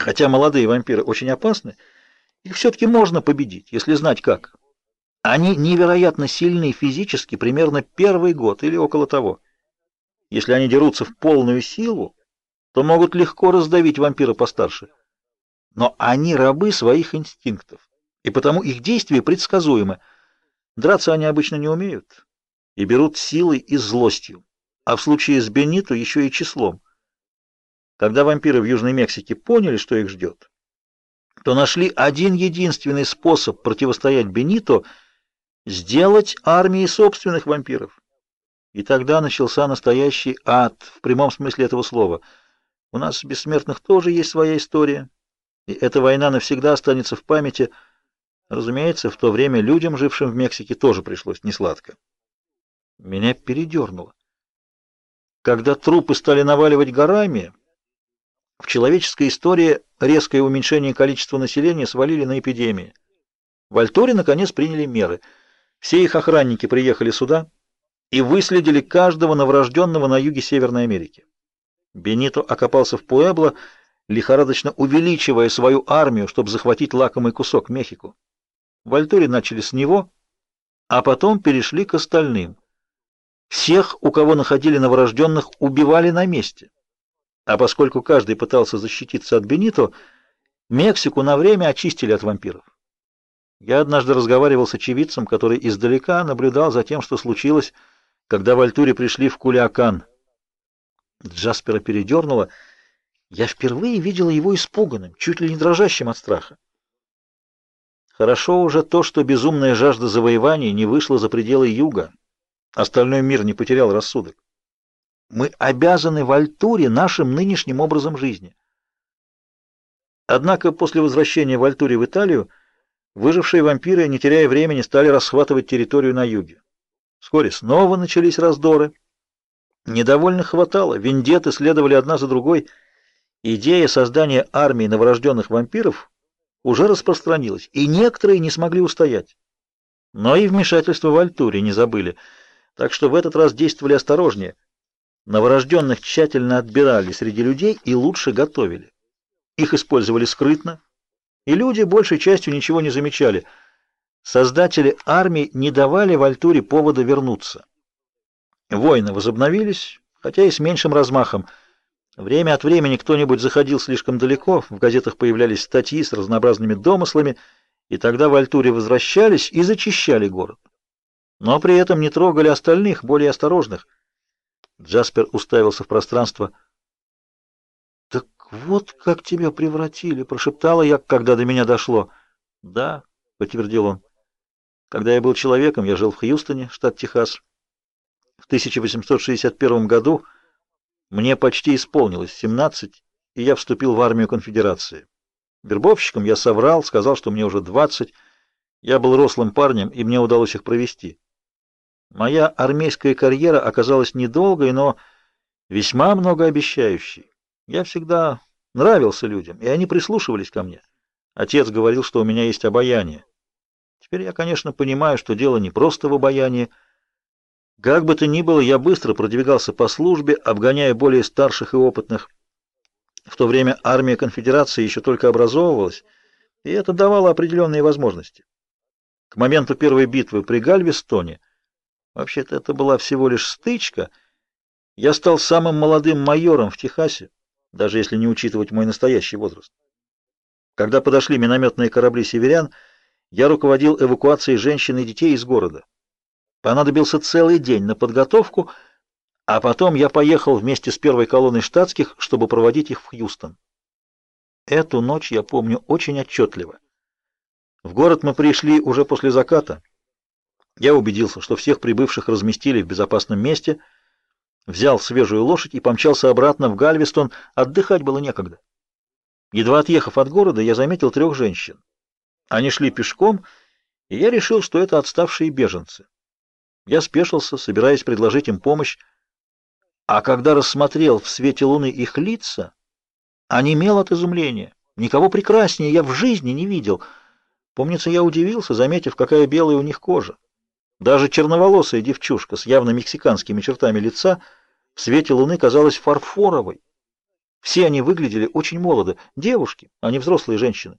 Хотя молодые вампиры очень опасны, их все-таки можно победить, если знать как. Они невероятно сильны физически примерно первый год или около того. Если они дерутся в полную силу, то могут легко раздавить вампира постарше. Но они рабы своих инстинктов, и потому их действия предсказуемы. Драться они обычно не умеют и берут силой и злостью, а в случае с Бенито еще и числом. Когда вампиры в Южной Мексике поняли, что их ждет, то нашли один единственный способ противостоять Бенито — сделать армии собственных вампиров. И тогда начался настоящий ад, в прямом смысле этого слова. У нас, бессмертных, тоже есть своя история, и эта война навсегда останется в памяти. Разумеется, в то время людям, жившим в Мексике, тоже пришлось несладко. Меня передернуло. Когда трупы стали наваливать горами, в человеческой истории резкое уменьшение количества населения свалили на эпидемии. В Альторе, наконец, приняли меры. Все их охранники приехали сюда и выследили каждого новорожденного на юге Северной Америки. Бенито окопался в Пуэбло, лихорадочно увеличивая свою армию, чтобы захватить лакомый кусок Мехико. В Альторе начали с него, а потом перешли к остальным. Всех, у кого находили новорожденных, убивали на месте. А поскольку каждый пытался защититься от Бенито, Мексику на время очистили от вампиров. Я однажды разговаривал с очевидцем, который издалека наблюдал за тем, что случилось, когда в Альтуре пришли в Кулиакан. Джаспера передернуло. Я впервые видела его испуганным, чуть ли не дрожащим от страха. Хорошо уже то, что безумная жажда завоевания не вышла за пределы юга. Остальной мир не потерял рассудок. Мы обязаны в Альтуре нашим нынешним образом жизни. Однако после возвращения в Альтуре в Италию выжившие вампиры, не теряя времени, стали расхватывать территорию на юге. Вскоре снова начались раздоры. Недовольных хватало, вендетты следовали одна за другой. Идея создания армии новорожденных вампиров уже распространилась, и некоторые не смогли устоять. Но и вмешательство в Альтуре не забыли, так что в этот раз действовали осторожнее – Новорожденных тщательно отбирали среди людей и лучше готовили. Их использовали скрытно, и люди большей частью ничего не замечали. Создатели армии не давали Вальтуре повода вернуться. Войны возобновились, хотя и с меньшим размахом. Время от времени кто-нибудь заходил слишком далеко, в газетах появлялись статьи с разнообразными домыслами, и тогда в Альтуре возвращались и зачищали город. Но при этом не трогали остальных, более осторожных. Джаспер уставился в пространство. «Так вот как тебя превратили!» — прошептала я, когда до меня дошло. «Да», — подтвердил он. «Когда я был человеком, я жил в Хьюстоне, штат Техас. В 1861 году мне почти исполнилось 17, и я вступил в армию конфедерации. Вербовщиком я соврал, сказал, что мне уже 20. Я был рослым парнем, и мне удалось их провести. Моя армейская карьера оказалась недолгой, но весьма многообещающей. Я всегда нравился людям, и они прислушивались ко мне. Отец говорил, что у меня есть обаяние. Теперь я, конечно, понимаю, что дело не просто в обаянии. Как бы то ни было, я быстро продвигался по службе, обгоняя более старших и опытных. В то время армия конфедерации еще только образовывалась, и это давало определенные возможности. К моменту первой битвы при Гальвестоне Вообще-то это была всего лишь стычка. Я стал самым молодым майором в Техасе, даже если не учитывать мой настоящий возраст. Когда подошли минометные корабли северян, я руководил эвакуацией женщин и детей из города. Понадобился целый день на подготовку, а потом я поехал вместе с первой колонной штатских, чтобы проводить их в Хьюстон. Эту ночь я помню очень отчетливо. В город мы пришли уже после заката. Я убедился, что всех прибывших разместили в безопасном месте, взял свежую лошадь и помчался обратно в Гальвестон, отдыхать было некогда. Едва отъехав от города, я заметил трех женщин. Они шли пешком, и я решил, что это отставшие беженцы. Я спешился, собираясь предложить им помощь, а когда рассмотрел в свете луны их лица, онемел от изумления. Никого прекраснее я в жизни не видел. Помнится, я удивился, заметив, какая белая у них кожа. Даже черноволосая девчушка с явно мексиканскими чертами лица в свете луны казалась фарфоровой. Все они выглядели очень молодо, девушки, а не взрослые женщины.